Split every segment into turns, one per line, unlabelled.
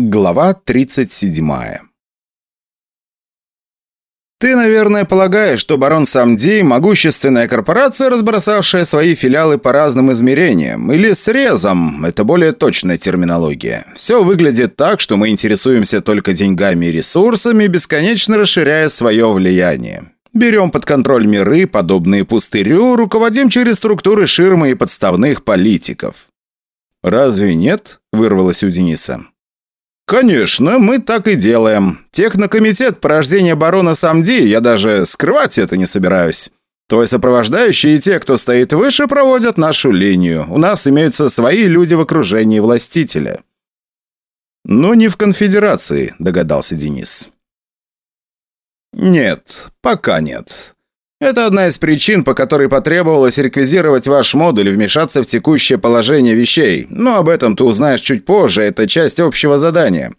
Глава 37 Ты, наверное, полагаешь, что барон Самди – могущественная корпорация, разбросавшая свои филиалы по разным измерениям, или срезом – это более точная терминология. Все выглядит так, что мы интересуемся только деньгами и ресурсами, бесконечно расширяя свое влияние. Берем под контроль миры, подобные пустырю, руководим через структуры ширмы и подставных политиков. «Разве нет?» – вырвалось у Дениса. «Конечно, мы так и делаем. Технокомитет порождения барона Самди, я даже скрывать это не собираюсь. Твой сопровождающий и те, кто стоит выше, проводят нашу линию. У нас имеются свои люди в окружении властителя». «Но не в конфедерации», – догадался Денис. «Нет, пока нет. Это одна из причин, по которой потребовалось реквизировать ваш модуль и вмешаться в текущее положение вещей. Но об этом ты узнаешь чуть позже, это часть общего задания.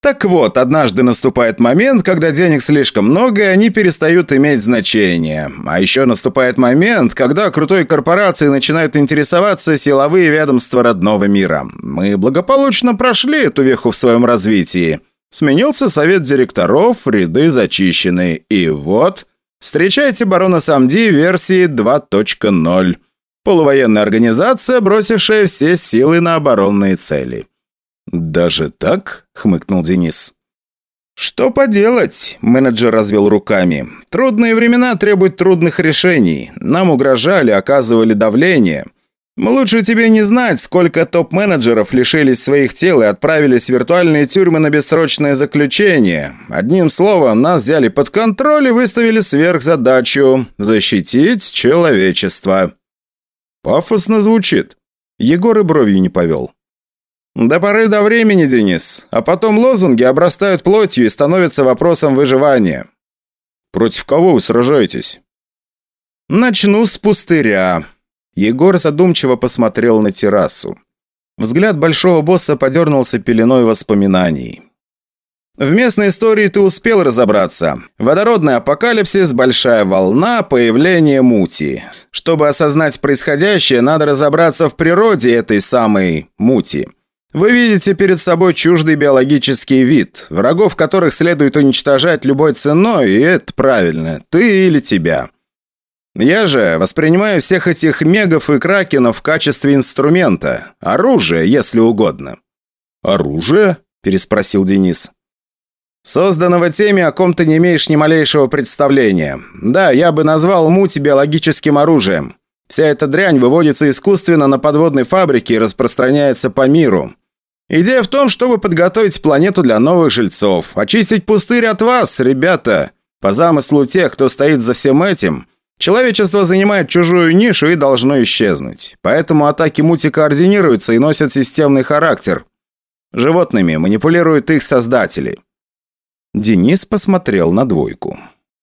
Так вот, однажды наступает момент, когда денег слишком много, и они перестают иметь значение. А еще наступает момент, когда крутой корпорации начинают интересоваться силовые ведомства родного мира. Мы благополучно прошли эту веху в своем развитии. Сменился совет директоров, ряды зачищены. И вот... Встречайте барона Самди версии 2.0. Полувоенная организация, бросившая все силы на оборонные цели. «Даже так?» – хмыкнул Денис. «Что поделать?» – менеджер развел руками. «Трудные времена требуют трудных решений. Нам угрожали, оказывали давление. Лучше тебе не знать, сколько топ-менеджеров лишились своих тел и отправились в виртуальные тюрьмы на бессрочное заключение. Одним словом, нас взяли под контроль и выставили сверхзадачу – защитить человечество. Пафосно звучит. Егор и бровью не повел. До поры до времени, Денис. А потом лозунги обрастают плотью и становятся вопросом выживания. Против кого вы сражаетесь? Начну с пустыря. Егор задумчиво посмотрел на террасу. Взгляд большого босса подернулся пеленой воспоминаний. В местной истории ты успел разобраться. Водородный апокалипсис, большая волна, появление мути. Чтобы осознать происходящее, надо разобраться в природе этой самой мути. Вы видите перед собой чуждый биологический вид, врагов которых следует уничтожать любой ценой, и это правильно, ты или тебя. Я же воспринимаю всех этих мегов и кракенов в качестве инструмента. Оружие, если угодно». «Оружие?» – переспросил Денис. «Созданного теми, о ком ты не имеешь ни малейшего представления. Да, я бы назвал муть биологическим оружием. Вся эта дрянь выводится искусственно на подводной фабрике и распространяется по миру. Идея в том, чтобы подготовить планету для новых жильцов, очистить пустырь от вас, ребята. По замыслу тех, кто стоит за всем этим – Человечество занимает чужую нишу и должно исчезнуть. Поэтому атаки мути координируются и носят системный характер. Животными манипулируют их создатели. Денис посмотрел на двойку.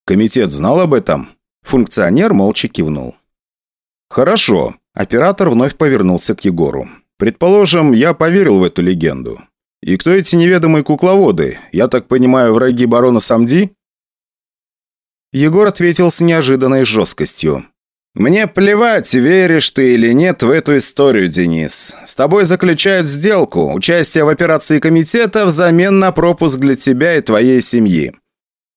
Комитет знал об этом? Функционер молча кивнул. «Хорошо». Оператор вновь повернулся к Егору. «Предположим, я поверил в эту легенду. И кто эти неведомые кукловоды? Я так понимаю, враги барона Самди?» Егор ответил с неожиданной жесткостью. «Мне плевать, веришь ты или нет в эту историю, Денис. С тобой заключают сделку, участие в операции комитета взамен на пропуск для тебя и твоей семьи.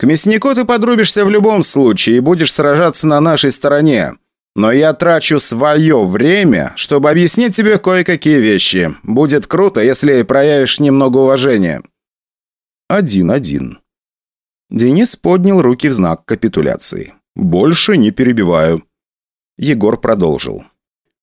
К мяснику ты подрубишься в любом случае и будешь сражаться на нашей стороне. Но я трачу свое время, чтобы объяснить тебе кое-какие вещи. Будет круто, если проявишь немного уважения». «Один-один», Денис поднял руки в знак капитуляции. «Больше не перебиваю». Егор продолжил.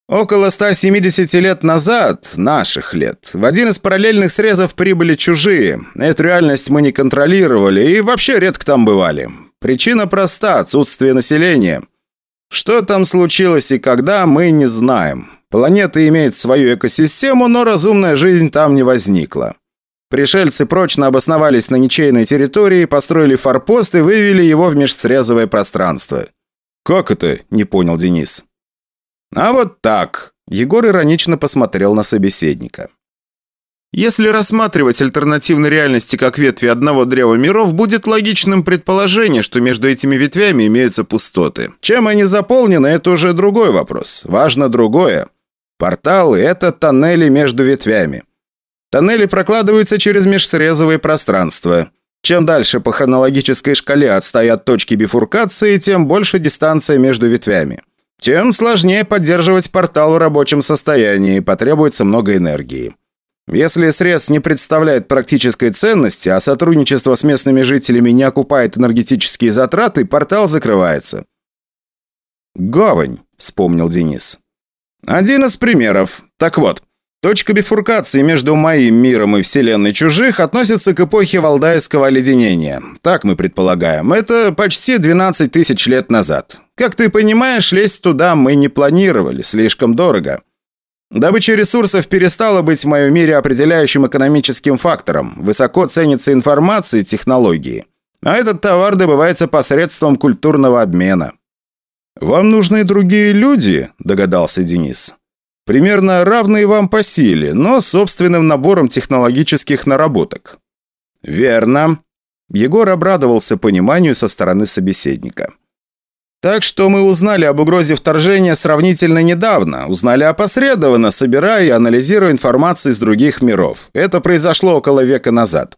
Около 170 лет назад, наших лет, в один из параллельных срезов прибыли чужие. Эту реальность мы не контролировали и вообще редко там бывали. Причина проста – отсутствие населения. Что там случилось и когда, мы не знаем. Планета имеет свою экосистему, но разумная жизнь там не возникла. Пришельцы прочно обосновались на ничейной территории, построили форпост и вывели его в межсрезовое пространство. «Как это?» – не понял Денис. «А вот так!» – Егор иронично посмотрел на собеседника. Если рассматривать альтернативные реальности как ветви одного древа миров, будет логичным предположение, что между этими ветвями имеются пустоты. Чем они заполнены, это уже другой вопрос. Важно другое. Порталы – это тоннели между ветвями. Тоннели прокладываются через межсрезовые пространства. Чем дальше по хронологической шкале отстоят точки бифуркации, тем больше дистанция между ветвями. Тем сложнее поддерживать портал в рабочем состоянии, потребуется много энергии. Если срез не представляет практической ценности, а сотрудничество с местными жителями не окупает энергетические затраты, портал закрывается. «Гавань», — вспомнил Денис. «Один из примеров. Так вот, точка бифуркации между моим миром и вселенной чужих относится к эпохе Валдайского оледенения. Так мы предполагаем. Это почти 12 тысяч лет назад. Как ты понимаешь, лезть туда мы не планировали, слишком дорого». Добыча ресурсов перестала быть в моем мире определяющим экономическим фактором. Высоко ценится информация и технологии. А этот товар добывается посредством культурного обмена. «Вам нужны другие люди?» – догадался Денис. «Примерно равные вам по силе, но собственным набором технологических наработок». «Верно». Егор обрадовался пониманию со стороны собеседника. Так что мы узнали об угрозе вторжения сравнительно недавно, узнали опосредованно, собирая и анализируя информацию из других миров. Это произошло около века назад.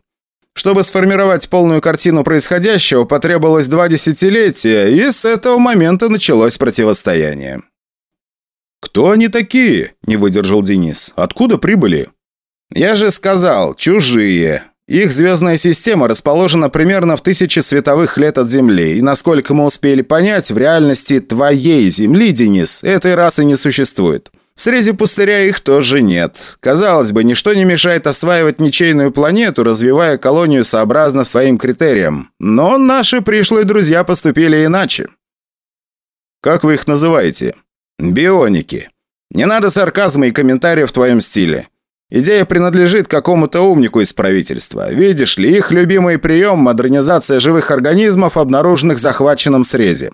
Чтобы сформировать полную картину происходящего, потребовалось два десятилетия, и с этого момента началось противостояние. «Кто они такие?» – не выдержал Денис. «Откуда прибыли?» «Я же сказал, чужие. Их звездная система расположена примерно в тысячи световых лет от Земли, и, насколько мы успели понять, в реальности твоей Земли, Денис, этой расы не существует. В срезе пустыря их тоже нет. Казалось бы, ничто не мешает осваивать ничейную планету, развивая колонию сообразно своим критериям. Но наши пришлые друзья поступили иначе. Как вы их называете? Бионики. Не надо сарказма и комментариев в твоем стиле. Идея принадлежит какому-то умнику из правительства. Видишь ли, их любимый прием – модернизация живых организмов, обнаруженных в захваченном срезе.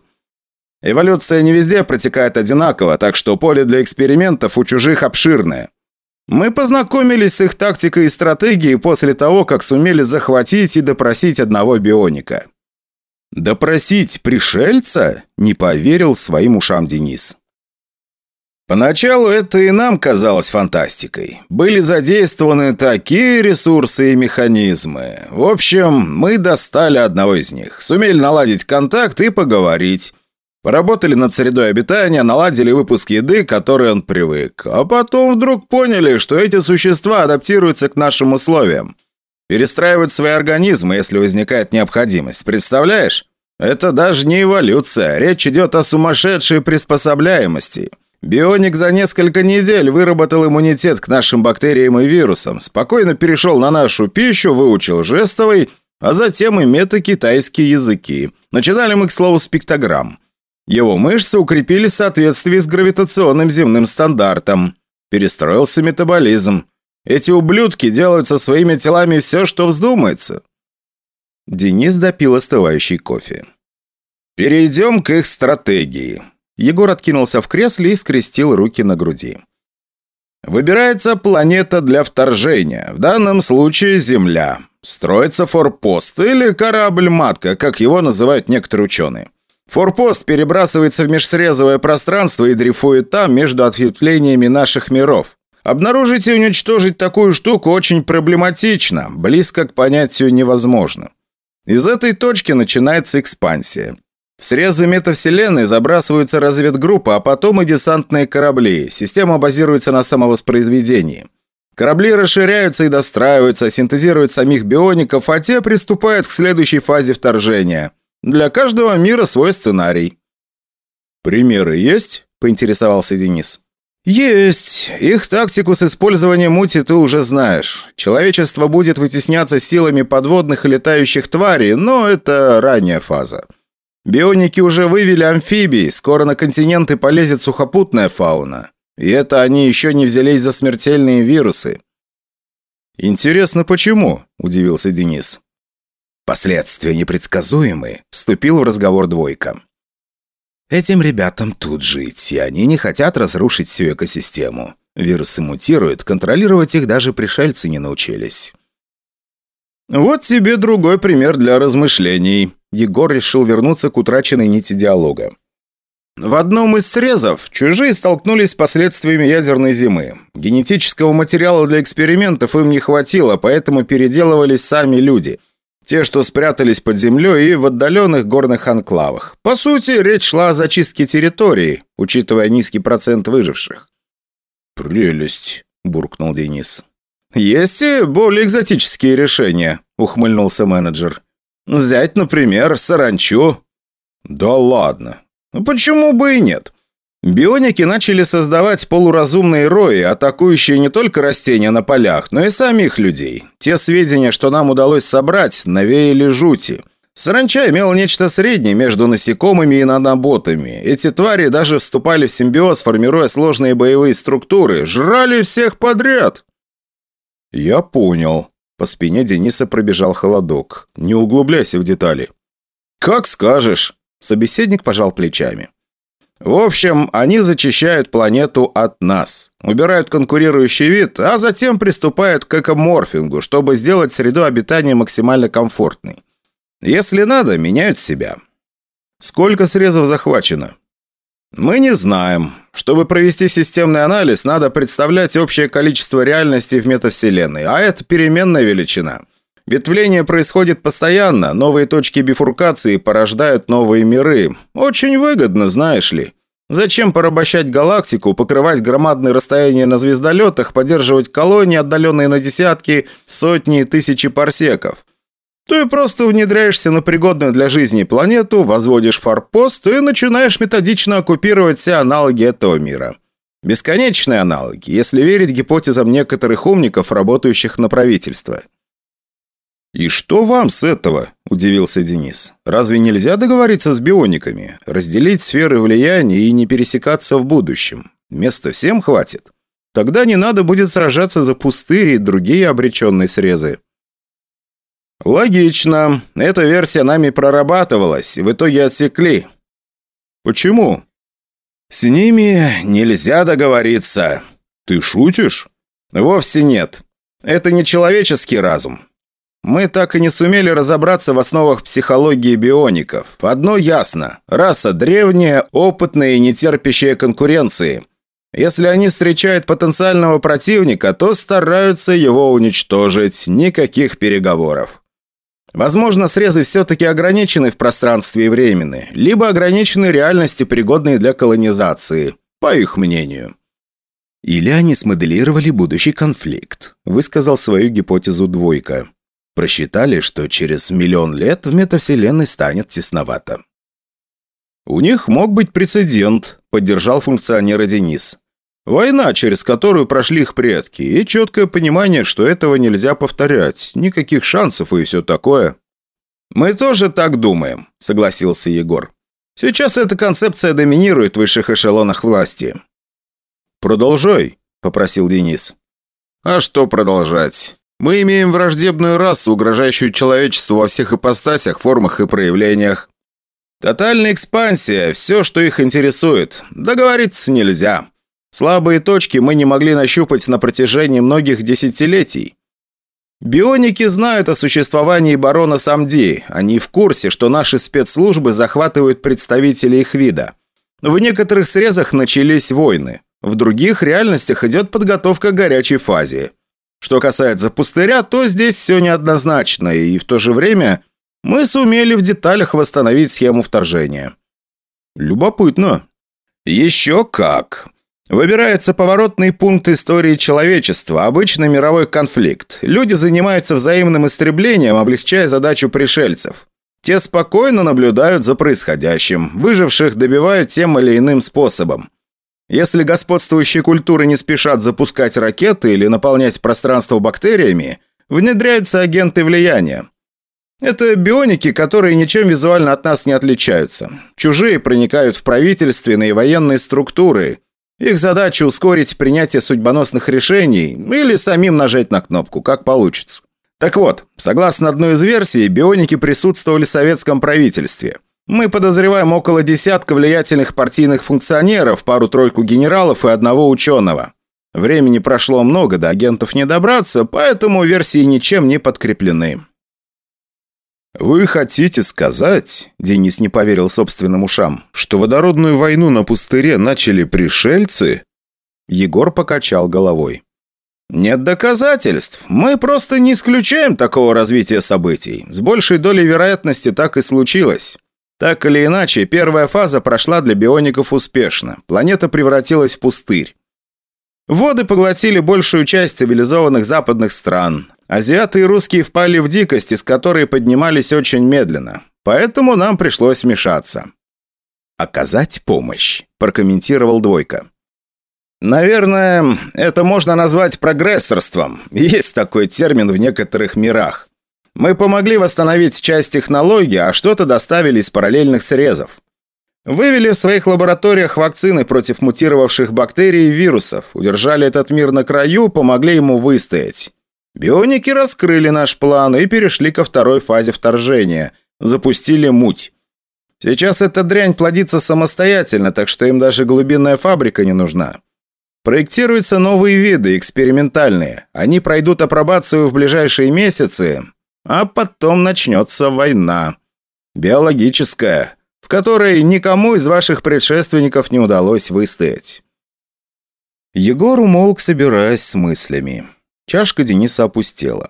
Эволюция не везде протекает одинаково, так что поле для экспериментов у чужих обширное. Мы познакомились с их тактикой и стратегией после того, как сумели захватить и допросить одного бионика. «Допросить пришельца?» – не поверил своим ушам Денис. Поначалу это и нам казалось фантастикой. Были задействованы такие ресурсы и механизмы. В общем, мы достали одного из них, сумели наладить контакт и поговорить. Поработали над средой обитания, наладили выпуск еды, к которой он привык. А потом вдруг поняли, что эти существа адаптируются к нашим условиям. Перестраивают свои организмы, если возникает необходимость. Представляешь? Это даже не эволюция. Речь идет о сумасшедшей приспособляемости. Бионик за несколько недель выработал иммунитет к нашим бактериям и вирусам, спокойно перешел на нашу пищу, выучил жестовый, а затем и мета-китайские языки. Начинали мы, к слову, с пиктограмм. Его мышцы укрепили в соответствии с гравитационным земным стандартом. Перестроился метаболизм. Эти ублюдки делают со своими телами все, что вздумается. Денис допил остывающий кофе. Перейдем к их стратегии. Егор откинулся в кресле и скрестил руки на груди. Выбирается планета для вторжения, в данном случае Земля. Строится форпост или корабль-матка, как его называют некоторые ученые. Форпост перебрасывается в межсрезовое пространство и дрейфует там между ответвлениями наших миров. Обнаружить и уничтожить такую штуку очень проблематично, близко к понятию невозможно. Из этой точки начинается экспансия. Срезы метавселенной забрасываются разведгруппы, а потом и десантные корабли. Система базируется на самовоспроизведении. Корабли расширяются и достраиваются, синтезируют самих биоников, а те приступают к следующей фазе вторжения. Для каждого мира свой сценарий. «Примеры есть?» – поинтересовался Денис. «Есть. Их тактику с использованием мути ты уже знаешь. Человечество будет вытесняться силами подводных и летающих тварей, но это ранняя фаза. Бионики уже вывели амфибии, скоро на континенты полезет сухопутная фауна. И это они еще не взялись за смертельные вирусы. «Интересно, почему?» – удивился Денис. «Последствия непредсказуемы», – вступил в разговор двойка. «Этим ребятам тут жить, и они не хотят разрушить всю экосистему. Вирусы мутируют, контролировать их даже пришельцы не научились». «Вот тебе другой пример для размышлений», Егор решил вернуться к утраченной нити диалога. В одном из срезов чужие столкнулись с последствиями ядерной зимы. Генетического материала для экспериментов им не хватило, поэтому переделывались сами люди. Те, что спрятались под землей и в отдаленных горных анклавах. По сути, речь шла о зачистке территории, учитывая низкий процент выживших.
«Прелесть», – буркнул Денис.
«Есть и более экзотические решения», – ухмыльнулся менеджер. «Взять, например, саранчу».
«Да ладно».
«Ну, «Почему бы и нет?» Бионики начали создавать полуразумные рои, атакующие не только растения на полях, но и самих людей. Те сведения, что нам удалось собрать, навеяли жути. Саранча имел нечто среднее между насекомыми и наноботами. Эти твари даже вступали в симбиоз, формируя сложные боевые структуры. Жрали всех подряд.
«Я понял». По спине Дениса пробежал холодок. «Не углубляйся в детали».
«Как скажешь». Собеседник пожал плечами. В общем, они зачищают планету от нас, убирают конкурирующий вид, а затем приступают к экоморфингу, чтобы сделать среду обитания максимально комфортной. Если надо, меняют себя.
Сколько срезов захвачено?
Мы не знаем. Чтобы провести системный анализ, надо представлять общее количество реальностей в метавселенной, а это переменная величина. Ветвление происходит постоянно, новые точки бифуркации порождают новые миры. Очень выгодно, знаешь ли. Зачем порабощать галактику, покрывать громадные расстояния на звездолетах, поддерживать колонии, отдаленные на десятки, сотни и тысячи парсеков? Ты просто внедряешься на пригодную для жизни планету, возводишь форпост и начинаешь методично оккупировать все аналоги этого мира. Бесконечные аналоги, если верить гипотезам некоторых умников, работающих на правительство.
«И что вам с этого?» – удивился Денис. «Разве нельзя договориться с биониками? Разделить сферы влияния и не пересекаться в будущем? Места всем хватит? Тогда не надо будет сражаться за пустыри и другие обреченные срезы».
«Логично. Эта версия нами прорабатывалась, в итоге отсекли».
«Почему?»
«С ними нельзя договориться».
«Ты шутишь?»
«Вовсе нет. Это не человеческий разум. Мы так и не сумели разобраться в основах психологии биоников. Одно ясно. Раса древняя, опытная и не терпящая конкуренции. Если они встречают потенциального противника, то стараются его уничтожить. Никаких переговоров. Возможно, срезы все-таки ограничены в пространстве и времени, либо ограничены реальности, пригодные для колонизации, по их мнению.
Или они смоделировали будущий конфликт, высказал свою гипотезу Двойка. Просчитали, что через миллион лет в метавселенной станет тесновато.
«У них мог быть прецедент», – поддержал функционера Денис. Война, через которую прошли их предки, и четкое понимание, что этого нельзя повторять, никаких шансов и все такое. «Мы тоже так думаем», – согласился Егор. «Сейчас эта концепция доминирует в высших эшелонах власти».
«Продолжай», – попросил Денис.
«А что продолжать? Мы имеем враждебную расу, угрожающую человечеству во всех ипостасях, формах и проявлениях. Тотальная экспансия – все, что их интересует. Договориться нельзя». Слабые точки мы не могли нащупать на протяжении многих десятилетий. Бионики знают о существовании барона Самди. Они в курсе, что наши спецслужбы захватывают представителей их вида. В некоторых срезах начались войны. В других реальностях идет подготовка к горячей фазе. Что касается пустыря, то здесь все неоднозначно, и в то же время мы сумели в деталях восстановить схему вторжения.
Любопытно.
Еще как. Выбирается поворотный пункт истории человечества, обычный мировой конфликт. Люди занимаются взаимным истреблением, облегчая задачу пришельцев. Те спокойно наблюдают за происходящим, выживших добивают тем или иным способом. Если господствующие культуры не спешат запускать ракеты или наполнять пространство бактериями, внедряются агенты влияния. Это бионики, которые ничем визуально от нас не отличаются. Чужие проникают в правительственные и военные структуры, их задача ускорить принятие судьбоносных решений или самим нажать на кнопку, как получится. Так вот, согласно одной из версий, бионики присутствовали в советском правительстве. Мы подозреваем около десятка влиятельных партийных функционеров, пару-тройку генералов и одного ученого. Времени прошло много, до агентов не добраться, поэтому версии ничем не подкреплены.
«Вы хотите сказать, — Денис не поверил собственным ушам, — что водородную войну на пустыре начали пришельцы?»
Егор покачал головой. «Нет доказательств. Мы просто не исключаем такого развития событий. С большей долей вероятности так и случилось. Так или иначе, первая фаза прошла для биоников успешно. Планета превратилась в пустырь. Воды поглотили большую часть цивилизованных западных стран. Азиаты и русские впали в дикость, из которой поднимались очень медленно. Поэтому нам пришлось вмешаться. «Оказать помощь», – прокомментировал Двойка. «Наверное, это можно назвать прогрессорством. Есть такой термин в некоторых мирах. Мы помогли восстановить часть технологии, а что-то доставили из параллельных срезов. Вывели в своих лабораториях вакцины против мутировавших бактерий и вирусов, удержали этот мир на краю, помогли ему выстоять. Бионики раскрыли наш план и перешли ко второй фазе вторжения. Запустили муть. Сейчас эта дрянь плодится самостоятельно, так что им даже глубинная фабрика не нужна. Проектируются новые виды, экспериментальные. Они пройдут апробацию в ближайшие месяцы, а потом начнется война. Биологическая, в которой никому из ваших предшественников не удалось выстоять. Егор умолк, собираясь с мыслями. Чашка Дениса опустела.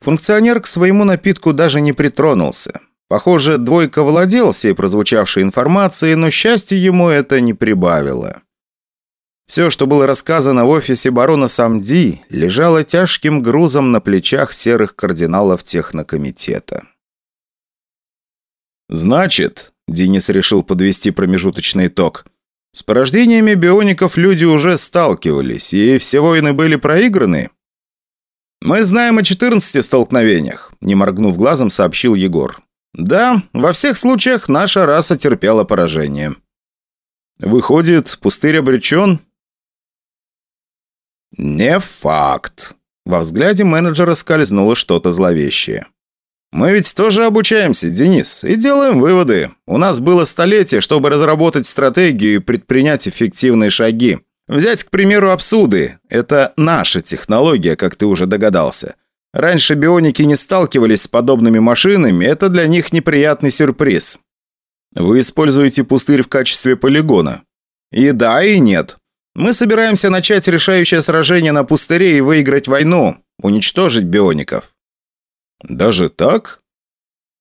Функционер к своему напитку даже не притронулся. Похоже, двойка владел всей прозвучавшей информацией, но счастье ему это не прибавило. Все, что было рассказано в офисе барона Самди, лежало тяжким грузом на плечах серых кардиналов технокомитета. «Значит», — Денис решил подвести промежуточный итог, «с порождениями биоников люди уже сталкивались, и все войны были проиграны?» «Мы знаем о 14 столкновениях», — не моргнув глазом, сообщил Егор. «Да, во всех случаях наша раса терпела поражение». «Выходит, пустырь обречен?» «Не факт». Во взгляде менеджера скользнуло что-то зловещее. «Мы ведь тоже обучаемся, Денис, и делаем выводы. У нас было столетие, чтобы разработать стратегию и предпринять эффективные шаги. Взять, к примеру, абсуды. Это наша технология, как ты уже догадался. Раньше бионики не сталкивались с подобными машинами, это для них неприятный сюрприз. Вы используете пустырь в качестве полигона. И да, и нет. Мы собираемся начать решающее сражение на пустыре и выиграть войну, уничтожить биоников. Даже так?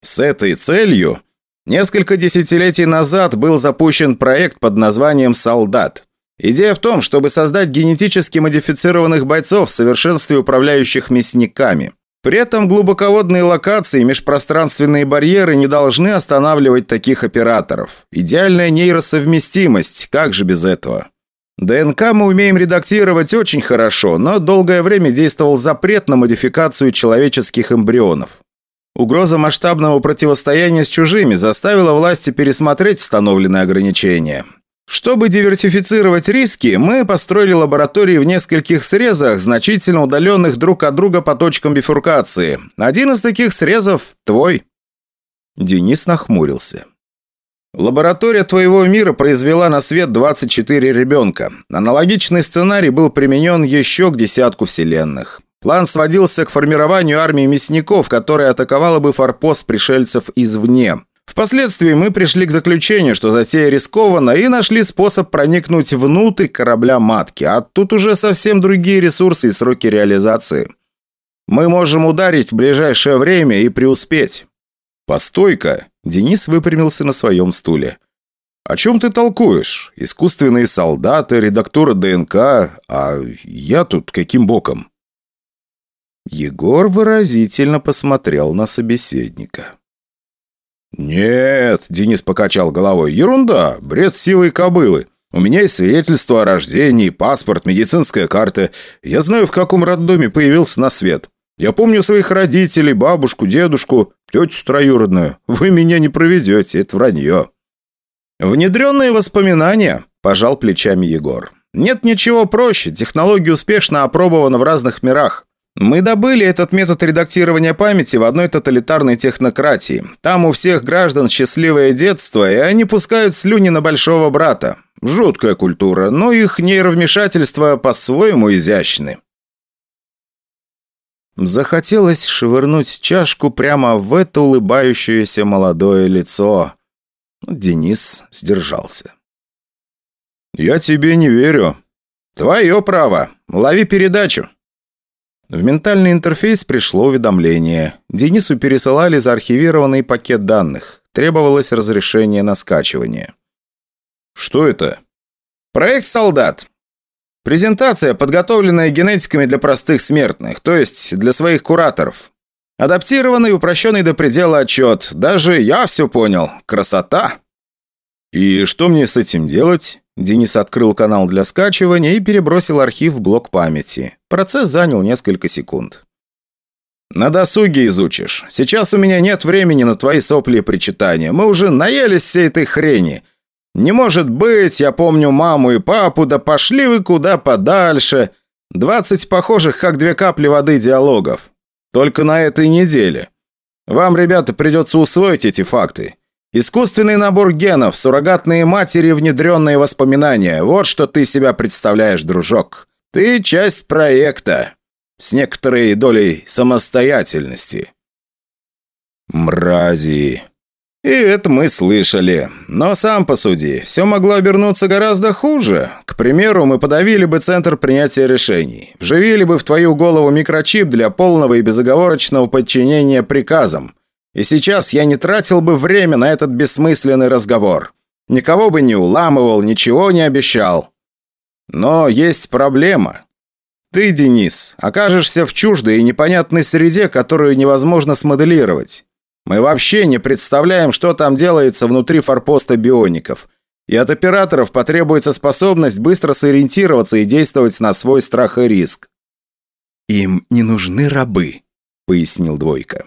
С этой целью несколько десятилетий назад был запущен проект под названием «Солдат». Идея в том, чтобы создать генетически модифицированных бойцов в совершенстве управляющих мясниками. При этом глубоководные локации и межпространственные барьеры не должны останавливать таких операторов. Идеальная нейросовместимость, как же без этого? ДНК мы умеем редактировать очень хорошо, но долгое время действовал запрет на модификацию человеческих эмбрионов. Угроза масштабного противостояния с чужими заставила власти пересмотреть установленные ограничения. Чтобы диверсифицировать риски, мы построили лаборатории в нескольких срезах, значительно удаленных друг от друга по точкам бифуркации. Один из таких срезов – твой. Денис нахмурился. Лаборатория твоего мира произвела на свет 24 ребенка. Аналогичный сценарий был применен еще к десятку вселенных. План сводился к формированию армии мясников, которая атаковала бы форпост пришельцев извне. Впоследствии мы пришли к заключению, что затея рискована, и нашли способ проникнуть внутрь корабля-матки, а тут уже совсем другие ресурсы и сроки реализации. Мы можем ударить в ближайшее время и преуспеть. «Постой-ка!» Денис выпрямился на своем стуле. «О чем ты толкуешь? Искусственные солдаты, редактура ДНК, а я тут каким боком?» Егор выразительно посмотрел на собеседника. «Нет», — Денис покачал головой, — «ерунда, бред сивой кобылы. У меня есть свидетельство о рождении, паспорт, медицинская карта. Я знаю, в каком роддоме появился на свет. Я помню своих родителей, бабушку, дедушку, тетю троюродную. Вы меня не проведете, это вранье». «Внедренные воспоминания», – пожал плечами Егор. «Нет ничего проще. Технология успешно опробована в разных мирах. Мы добыли этот метод редактирования памяти в одной тоталитарной технократии. Там у всех граждан счастливое детство, и они пускают слюни на большого брата. Жуткая культура, но их нейровмешательства по-своему изящны. Захотелось швырнуть чашку прямо в это улыбающееся молодое лицо. Денис сдержался. «Я тебе не верю». «Твое право. Лови передачу». В ментальный интерфейс пришло уведомление. Денису пересылали заархивированный пакет данных. Требовалось разрешение на скачивание.
«Что это?»
«Проект «Солдат». Презентация, подготовленная генетиками для простых смертных, то есть для своих кураторов. Адаптированный, упрощенный до предела отчет. Даже я все понял. Красота!»
«И что мне с этим делать?»
Денис открыл канал для скачивания и перебросил архив в блок памяти. Процесс занял несколько секунд. «На досуге изучишь. Сейчас у меня нет времени на твои сопли и причитания. Мы уже наелись всей этой хрени. Не может быть, я помню маму и папу, да пошли вы куда подальше. Двадцать похожих, как две капли воды диалогов. Только на этой неделе. Вам, ребята, придется усвоить эти факты. Искусственный набор генов, суррогатные матери, внедренные воспоминания. Вот что ты себя представляешь, дружок. Ты часть проекта. С некоторой долей самостоятельности.
Мрази.
И это мы слышали. Но сам посуди, все могло обернуться гораздо хуже. К примеру, мы подавили бы центр принятия решений. Вживили бы в твою голову микрочип для полного и безоговорочного подчинения приказам. И сейчас я не тратил бы время на этот бессмысленный разговор. Никого бы не уламывал, ничего не обещал. Но есть проблема. Ты, Денис, окажешься в чуждой и непонятной среде, которую невозможно смоделировать. Мы вообще не представляем, что там делается внутри форпоста биоников. И от операторов потребуется способность быстро сориентироваться и действовать на свой страх и риск. «Им не нужны рабы», — пояснил Двойка.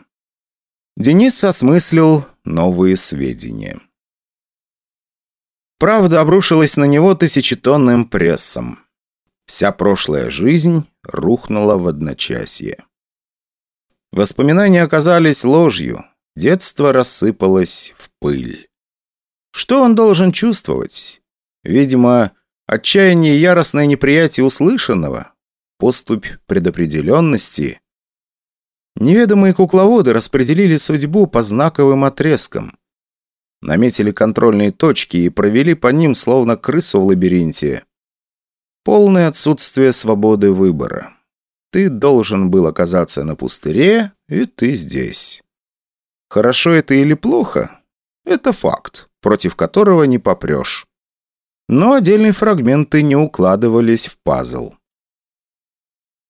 Денис осмыслил новые сведения. Правда обрушилась на него тысячетонным прессом. Вся прошлая жизнь рухнула в одночасье. Воспоминания оказались ложью. Детство рассыпалось в пыль. Что он должен чувствовать? Видимо, отчаяние и яростное неприятие услышанного, поступь предопределенности – Неведомые кукловоды распределили судьбу по знаковым отрезкам. Наметили контрольные точки и провели по ним, словно крысу в лабиринте. Полное отсутствие свободы выбора. Ты должен был оказаться на пустыре, и ты здесь. Хорошо это или плохо? Это факт, против которого не попрешь. Но отдельные фрагменты не укладывались в пазл.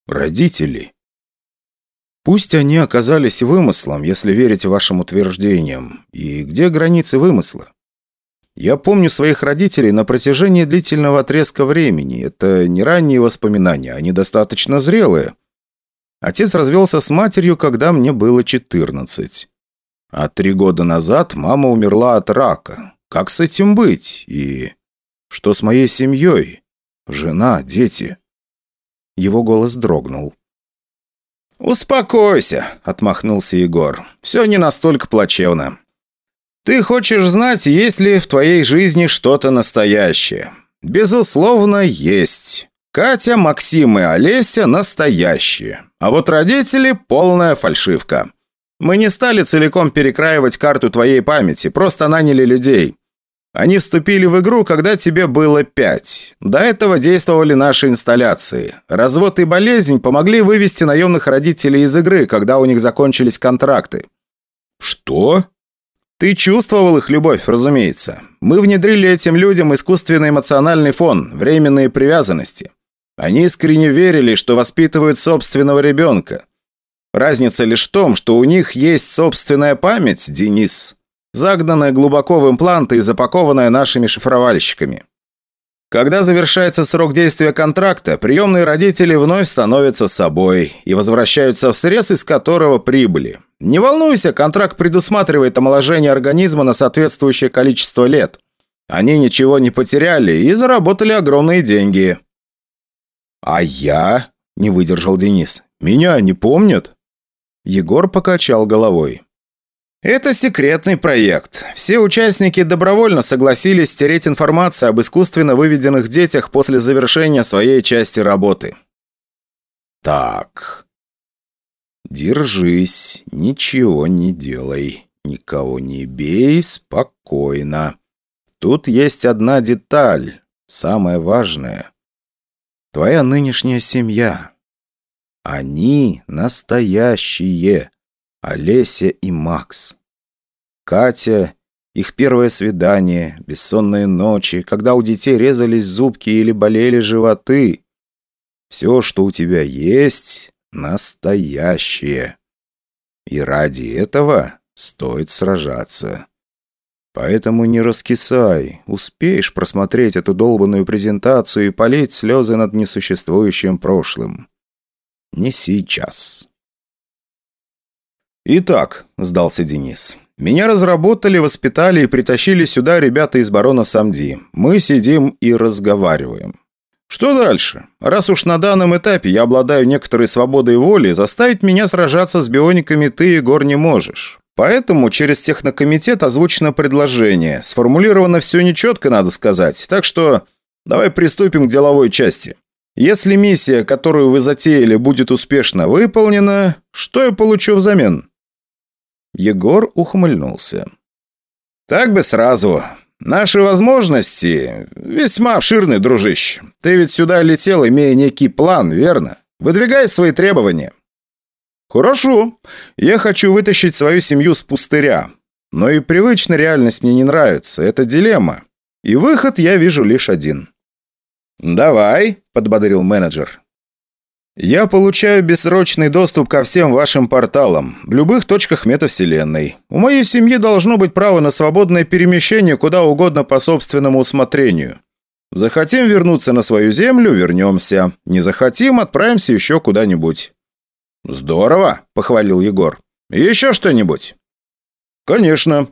Родители.
Пусть они оказались вымыслом, если верить вашим утверждениям. И где границы вымысла? Я помню своих родителей на протяжении длительного отрезка времени. Это не ранние воспоминания, они достаточно зрелые. Отец развелся с матерью, когда мне было 14. А три года назад мама умерла от рака. Как с этим быть? И что с моей семьей? Жена, дети?» Его голос дрогнул. «Успокойся», — отмахнулся Егор. «Все не настолько плачевно. Ты хочешь знать, есть ли в твоей жизни что-то настоящее? Безусловно, есть. Катя, Максим и Олеся настоящие. А вот родители – полная фальшивка. Мы не стали целиком перекраивать карту твоей памяти, просто наняли людей. Они вступили в игру, когда тебе было пять. До этого действовали наши инсталляции. Развод и болезнь помогли вывести наемных родителей из игры, когда у них закончились контракты».
«Что?»
«Ты чувствовал их любовь, разумеется. Мы внедрили этим людям искусственный эмоциональный фон, временные привязанности. Они искренне верили, что воспитывают собственного ребенка. Разница лишь в том, что у них есть собственная память, Денис» загнанная глубоко в импланты и запакованная нашими шифровальщиками. Когда завершается срок действия контракта, приемные родители вновь становятся собой и возвращаются в срез, из которого прибыли. Не волнуйся, контракт предусматривает омоложение организма на соответствующее количество лет. Они ничего не потеряли и заработали огромные деньги.
«А я?» – не выдержал Денис. «Меня не помнят?»
Егор покачал головой. Это секретный проект. Все участники добровольно согласились стереть информацию об искусственно выведенных детях после завершения своей части работы.
Так.
Держись, ничего не делай, никого не бей, спокойно. Тут есть одна деталь, самая важная. Твоя нынешняя семья. Они настоящие. Олеся и Макс. Катя, их первое свидание, бессонные ночи, когда у детей резались зубки или болели животы. Все, что у тебя есть, настоящее. И ради этого стоит сражаться. Поэтому не раскисай, успеешь просмотреть эту долбанную презентацию и полить слезы над несуществующим прошлым. Не сейчас. «Итак», — сдался Денис, — «меня разработали, воспитали и притащили сюда ребята из барона Самди. Мы сидим и разговариваем. Что дальше? Раз уж на данном этапе я обладаю некоторой свободой воли, заставить меня сражаться с биониками ты, Егор, не можешь. Поэтому через технокомитет озвучено предложение. Сформулировано все нечетко, надо сказать. Так что давай приступим к деловой части. Если миссия, которую вы затеяли, будет успешно выполнена, что я получу взамен?» Егор ухмыльнулся. «Так бы сразу. Наши возможности весьма обширны, дружище. Ты ведь сюда летел, имея некий план, верно? Выдвигай свои требования». «Хорошо. Я хочу вытащить свою семью с пустыря. Но и привычная реальность мне не нравится. Это дилемма. И выход я вижу лишь один». «Давай», – подбодрил менеджер. «Я получаю бессрочный доступ ко всем вашим порталам, в любых точках метавселенной. У моей семьи должно быть право на свободное перемещение куда угодно по собственному усмотрению. Захотим вернуться на свою землю – вернемся. Не захотим – отправимся еще куда-нибудь». «Здорово», – похвалил Егор. «Еще что-нибудь?» «Конечно.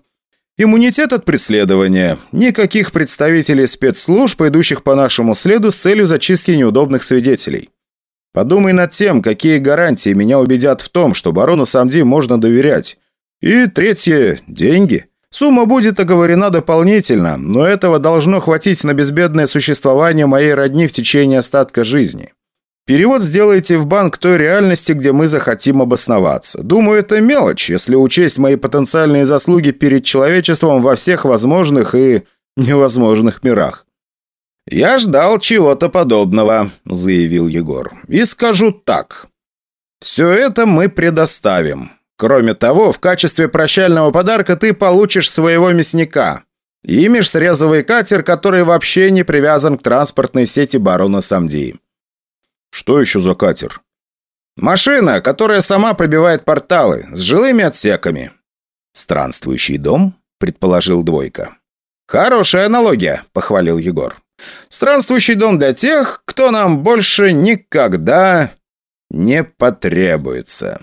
Иммунитет от преследования. Никаких представителей спецслужб, идущих по нашему следу с целью зачистки неудобных свидетелей. Подумай над тем, какие гарантии меня убедят в том, что барону Самди можно доверять. И третье – деньги. Сумма будет оговорена дополнительно, но этого должно хватить на безбедное существование моей родни в течение остатка жизни. Перевод сделайте в банк той реальности, где мы захотим обосноваться. Думаю, это мелочь, если учесть мои потенциальные заслуги перед человечеством во всех возможных и невозможных мирах. «Я ждал чего-то подобного», – заявил Егор. «И скажу так. Все это мы предоставим. Кроме того, в качестве прощального подарка ты получишь своего мясника. Имиш срезовый катер, который вообще не привязан к транспортной сети барона Самди.
«Что еще за катер?»
«Машина, которая сама пробивает порталы, с жилыми отсеками».
«Странствующий дом?» – предположил Двойка.
«Хорошая аналогия», – похвалил Егор. «Странствующий дом для тех, кто нам больше никогда не потребуется».